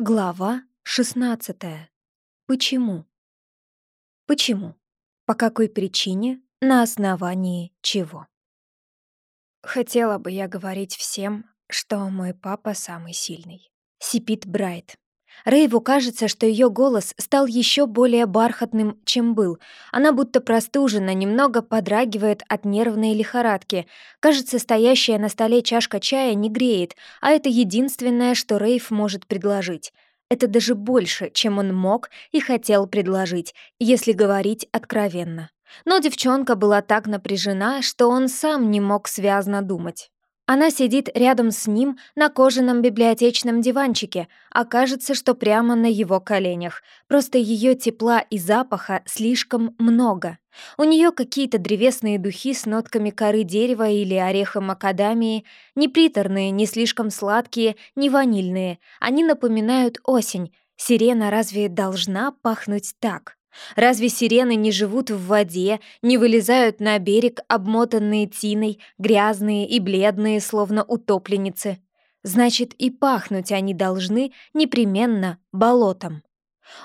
Глава 16. Почему? Почему? По какой причине? На основании чего? Хотела бы я говорить всем, что мой папа самый сильный. Сипит Брайт. Рейву кажется, что ее голос стал еще более бархатным, чем был. Она будто простужена, немного подрагивает от нервной лихорадки. Кажется, стоящая на столе чашка чая не греет, а это единственное, что Рейв может предложить. Это даже больше, чем он мог и хотел предложить, если говорить откровенно. Но девчонка была так напряжена, что он сам не мог связно думать. Она сидит рядом с ним на кожаном библиотечном диванчике, а кажется, что прямо на его коленях. Просто ее тепла и запаха слишком много. У нее какие-то древесные духи с нотками коры дерева или ореха макадамии, не приторные, не слишком сладкие, не ванильные. Они напоминают осень. Сирена разве должна пахнуть так? Разве сирены не живут в воде, не вылезают на берег, обмотанные тиной, грязные и бледные, словно утопленницы? Значит, и пахнуть они должны непременно болотом.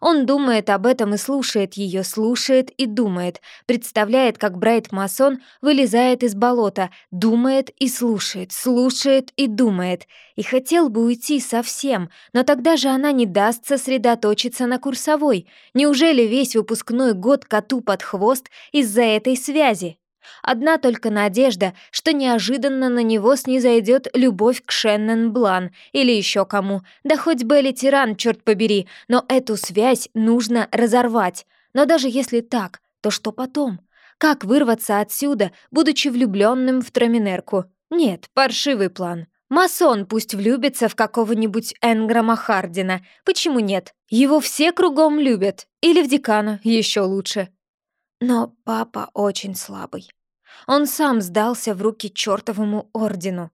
Он думает об этом и слушает ее, слушает и думает, представляет, как Брайт Масон вылезает из болота, думает и слушает, слушает и думает. И хотел бы уйти совсем, но тогда же она не даст сосредоточиться на курсовой. Неужели весь выпускной год коту под хвост из-за этой связи? Одна только надежда, что неожиданно на него снизойдет любовь к Шеннон Блан или еще кому, да хоть Белли Тиран, черт побери, но эту связь нужно разорвать. Но даже если так, то что потом? Как вырваться отсюда, будучи влюбленным в Траминерку? Нет, паршивый план. Масон пусть влюбится в какого-нибудь Энграма Хардина. Почему нет? Его все кругом любят. Или в декана, еще лучше. Но папа очень слабый. Он сам сдался в руки чертовому ордену.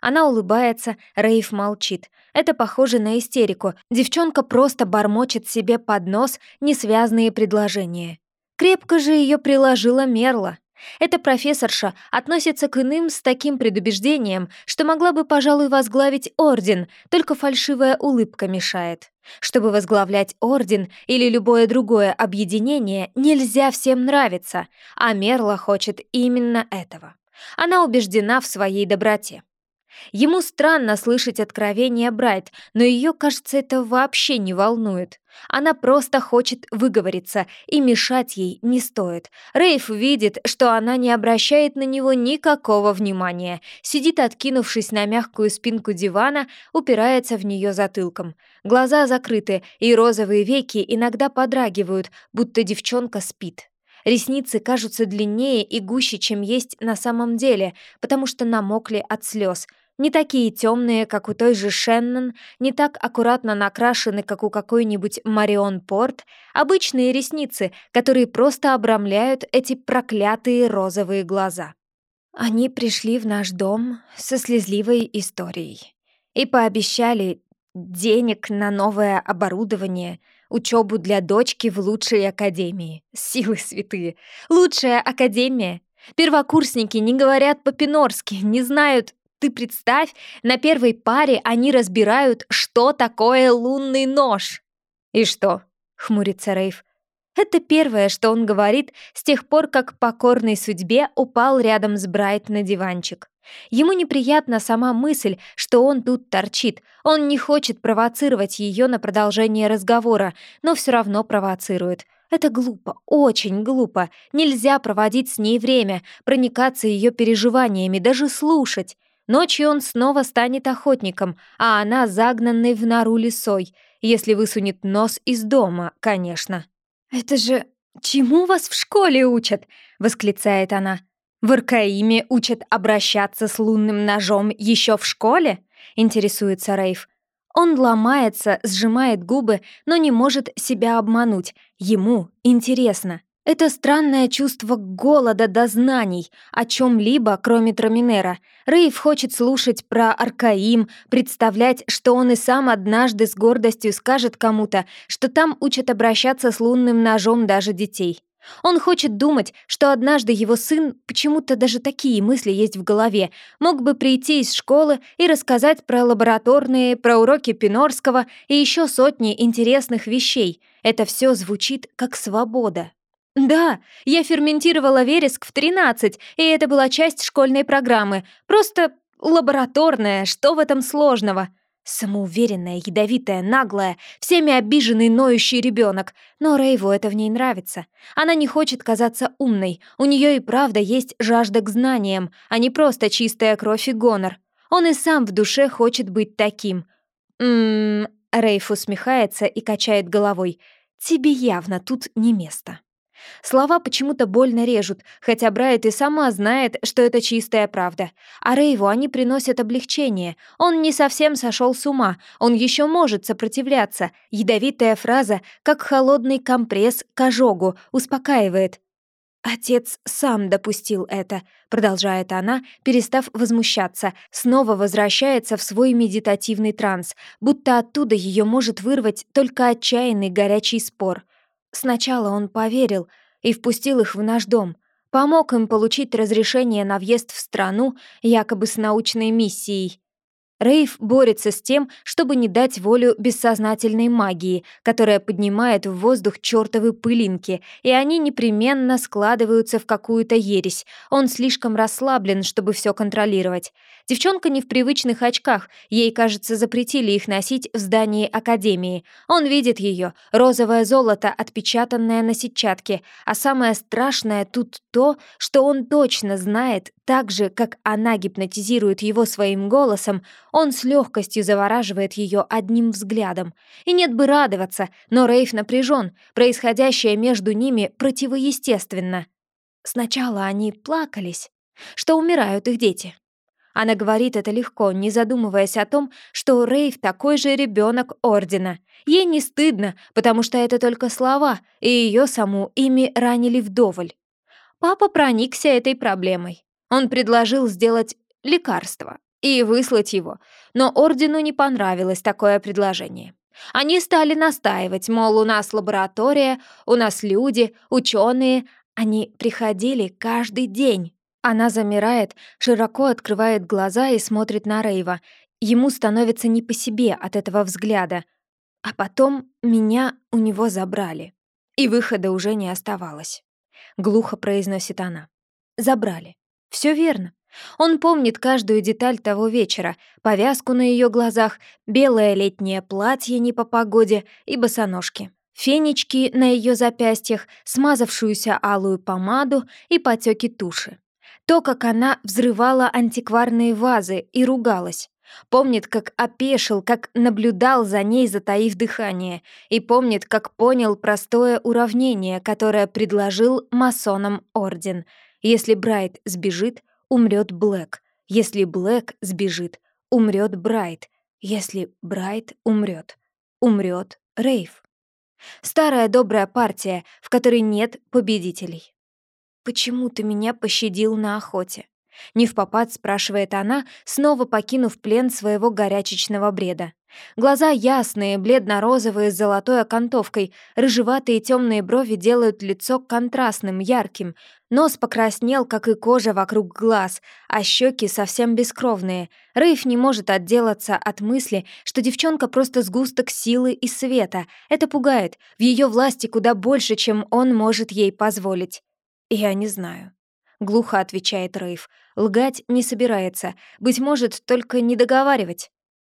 Она улыбается, Рейв молчит. Это похоже на истерику. Девчонка просто бормочет себе под нос несвязные предложения. Крепко же ее приложила Мерла. Эта профессорша относится к иным с таким предубеждением, что могла бы, пожалуй, возглавить орден, только фальшивая улыбка мешает. Чтобы возглавлять орден или любое другое объединение, нельзя всем нравиться, а Мерла хочет именно этого. Она убеждена в своей доброте. Ему странно слышать откровение Брайт, но ее, кажется, это вообще не волнует. Она просто хочет выговориться, и мешать ей не стоит. Рейф видит, что она не обращает на него никакого внимания, сидит, откинувшись на мягкую спинку дивана, упирается в нее затылком. Глаза закрыты, и розовые веки иногда подрагивают, будто девчонка спит. Ресницы кажутся длиннее и гуще, чем есть на самом деле, потому что намокли от слез — не такие темные, как у той же Шеннон, не так аккуратно накрашены, как у какой-нибудь Марион Порт, обычные ресницы, которые просто обрамляют эти проклятые розовые глаза. Они пришли в наш дом со слезливой историей и пообещали денег на новое оборудование, учебу для дочки в лучшей академии. Силы святые. Лучшая академия. Первокурсники не говорят по-пинорски, не знают ты представь, на первой паре они разбирают, что такое лунный нож. И что? хмурится Рейв. Это первое, что он говорит с тех пор, как покорной судьбе упал рядом с Брайт на диванчик. Ему неприятна сама мысль, что он тут торчит. Он не хочет провоцировать ее на продолжение разговора, но все равно провоцирует. Это глупо, очень глупо. Нельзя проводить с ней время, проникаться ее переживаниями, даже слушать. Ночью он снова станет охотником, а она загнанной в нору лисой, если высунет нос из дома, конечно. «Это же... чему вас в школе учат?» — восклицает она. «В Аркаиме учат обращаться с лунным ножом еще в школе?» — интересуется Рейв. Он ломается, сжимает губы, но не может себя обмануть. Ему интересно. Это странное чувство голода до знаний о чем-либо, кроме Траминера. Рейв хочет слушать про Аркаим, представлять, что он и сам однажды с гордостью скажет кому-то, что там учат обращаться с лунным ножом даже детей. Он хочет думать, что однажды его сын, почему-то даже такие мысли есть в голове, мог бы прийти из школы и рассказать про лабораторные, про уроки Пинорского и еще сотни интересных вещей. Это все звучит как свобода. Да, я ферментировала вереск в 13, и это была часть школьной программы. Просто лабораторная, что в этом сложного? Самоуверенная, ядовитая, наглая, всеми обиженный, ноющий ребенок. Но Рейву это в ней нравится. Она не хочет казаться умной. У нее и правда есть жажда к знаниям, а не просто чистая кровь и гонор. Он и сам в душе хочет быть таким. Ммм... Рейф усмехается и качает головой. «Тебе явно тут не место». Слова почему-то больно режут, хотя Брайт и сама знает, что это чистая правда. А Рейву они приносят облегчение. Он не совсем сошел с ума, он еще может сопротивляться. Ядовитая фраза, как холодный компресс к ожогу, успокаивает. «Отец сам допустил это», — продолжает она, перестав возмущаться, снова возвращается в свой медитативный транс, будто оттуда ее может вырвать только отчаянный горячий спор — Сначала он поверил и впустил их в наш дом, помог им получить разрешение на въезд в страну якобы с научной миссией. Рейв борется с тем, чтобы не дать волю бессознательной магии, которая поднимает в воздух чертовы пылинки, и они непременно складываются в какую-то ересь. Он слишком расслаблен, чтобы все контролировать. Девчонка не в привычных очках, ей, кажется, запретили их носить в здании Академии. Он видит ее, розовое золото, отпечатанное на сетчатке, а самое страшное тут то, что он точно знает, так же, как она гипнотизирует его своим голосом, он с легкостью завораживает ее одним взглядом. И нет бы радоваться, но Рейф напряжен, происходящее между ними противоестественно. Сначала они плакались, что умирают их дети. Она говорит это легко, не задумываясь о том, что Рейв такой же ребенок Ордена. Ей не стыдно, потому что это только слова, и ее саму ими ранили вдоволь. Папа проникся этой проблемой. Он предложил сделать лекарство и выслать его, но Ордену не понравилось такое предложение. Они стали настаивать, мол, у нас лаборатория, у нас люди, ученые. Они приходили каждый день. Она замирает, широко открывает глаза и смотрит на Рейва. Ему становится не по себе от этого взгляда. А потом меня у него забрали. И выхода уже не оставалось. Глухо произносит она. Забрали. Все верно. Он помнит каждую деталь того вечера, повязку на ее глазах, белое летнее платье не по погоде и босоножки. Фенечки на ее запястьях, смазавшуюся алую помаду и потеки туши. То, как она взрывала антикварные вазы и ругалась. Помнит, как опешил, как наблюдал за ней, затаив дыхание. И помнит, как понял простое уравнение, которое предложил масонам Орден. Если Брайт сбежит, умрет Блэк. Если Блэк сбежит, умрет Брайт. Если Брайт умрет, умрет Рейв. Старая добрая партия, в которой нет победителей. «Почему ты меня пощадил на охоте?» Не в попад спрашивает она, снова покинув плен своего горячечного бреда. Глаза ясные, бледно-розовые с золотой окантовкой, рыжеватые темные брови делают лицо контрастным, ярким. Нос покраснел, как и кожа вокруг глаз, а щеки совсем бескровные. Рейф не может отделаться от мысли, что девчонка просто сгусток силы и света. Это пугает. В ее власти куда больше, чем он может ей позволить. «Я не знаю», — глухо отвечает Рейв. Лгать не собирается, быть может, только не договаривать.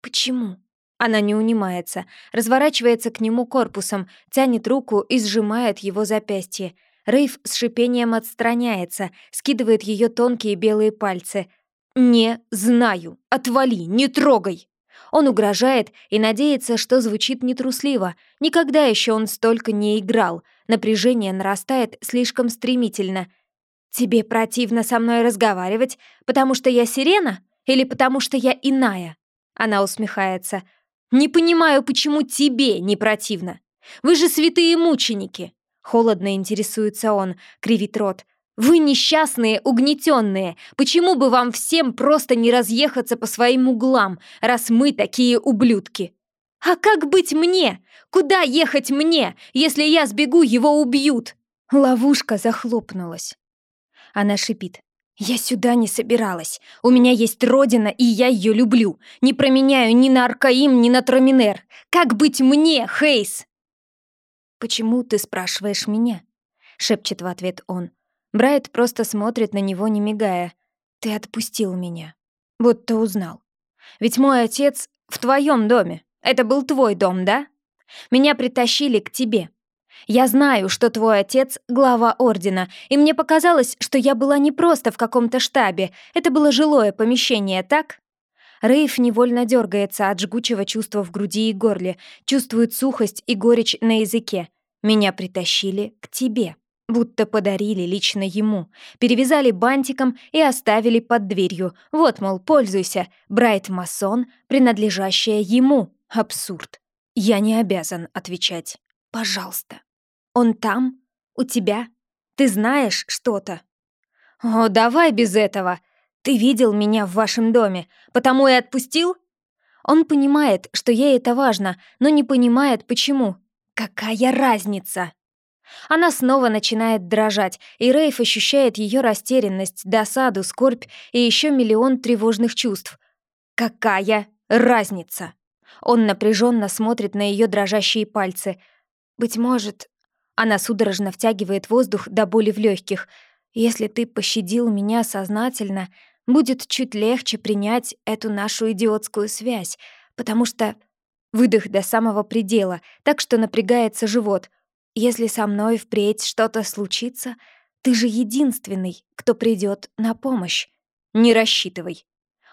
«Почему?» Она не унимается, разворачивается к нему корпусом, тянет руку и сжимает его запястье. Рейв с шипением отстраняется, скидывает ее тонкие белые пальцы. «Не знаю! Отвали! Не трогай!» Он угрожает и надеется, что звучит нетрусливо. Никогда еще он столько не играл. Напряжение нарастает слишком стремительно — «Тебе противно со мной разговаривать, потому что я сирена или потому что я иная?» Она усмехается. «Не понимаю, почему тебе не противно. Вы же святые мученики!» Холодно интересуется он, кривит рот. «Вы несчастные, угнетенные. Почему бы вам всем просто не разъехаться по своим углам, раз мы такие ублюдки?» «А как быть мне? Куда ехать мне? Если я сбегу, его убьют!» Ловушка захлопнулась. Она шипит. «Я сюда не собиралась. У меня есть родина, и я ее люблю. Не променяю ни на Аркаим, ни на Траминер. Как быть мне, Хейс?» «Почему ты спрашиваешь меня?» — шепчет в ответ он. Брайт просто смотрит на него, не мигая. «Ты отпустил меня. Будто узнал. Ведь мой отец в твоем доме. Это был твой дом, да? Меня притащили к тебе. Я знаю, что твой отец — глава ордена, и мне показалось, что я была не просто в каком-то штабе, это было жилое помещение, так?» Рейф невольно дергается от жгучего чувства в груди и горле, чувствует сухость и горечь на языке. «Меня притащили к тебе» будто подарили лично ему. Перевязали бантиком и оставили под дверью. Вот, мол, пользуйся. Брайт-масон, принадлежащая ему. Абсурд. Я не обязан отвечать. Пожалуйста. Он там? У тебя? Ты знаешь что-то? О, давай без этого. Ты видел меня в вашем доме, потому и отпустил? Он понимает, что ей это важно, но не понимает, почему. Какая разница? Она снова начинает дрожать, и Рейф ощущает ее растерянность, досаду, скорбь и еще миллион тревожных чувств. Какая разница? Он напряженно смотрит на ее дрожащие пальцы. Быть может, она судорожно втягивает воздух до боли в легких. Если ты пощадил меня сознательно, будет чуть легче принять эту нашу идиотскую связь, потому что выдох до самого предела, так что напрягается живот — если со мной впредь что-то случится, ты же единственный, кто придет на помощь. Не рассчитывай.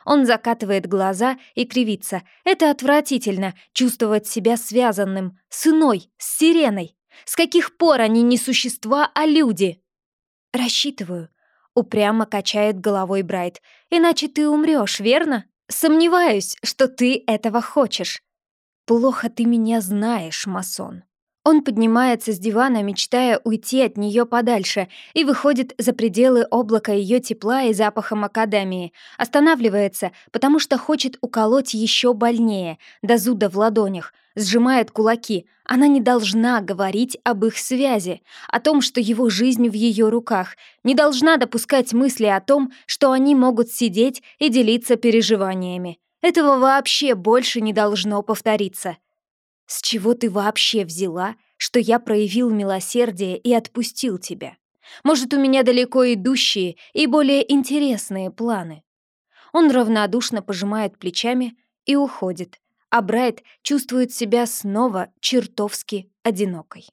Он закатывает глаза и кривится. Это отвратительно — чувствовать себя связанным с иной, с сиреной. С каких пор они не существа, а люди? Рассчитываю. Упрямо качает головой Брайт. Иначе ты умрешь, верно? Сомневаюсь, что ты этого хочешь. Плохо ты меня знаешь, масон. Он поднимается с дивана, мечтая уйти от нее подальше, и выходит за пределы облака ее тепла и запаха макадамии. Останавливается, потому что хочет уколоть еще больнее, до зуда в ладонях. Сжимает кулаки. Она не должна говорить об их связи, о том, что его жизнь в ее руках. Не должна допускать мысли о том, что они могут сидеть и делиться переживаниями. Этого вообще больше не должно повториться. С чего ты вообще взяла, что я проявил милосердие и отпустил тебя? Может, у меня далеко идущие и более интересные планы?» Он равнодушно пожимает плечами и уходит, а Брайт чувствует себя снова чертовски одинокой.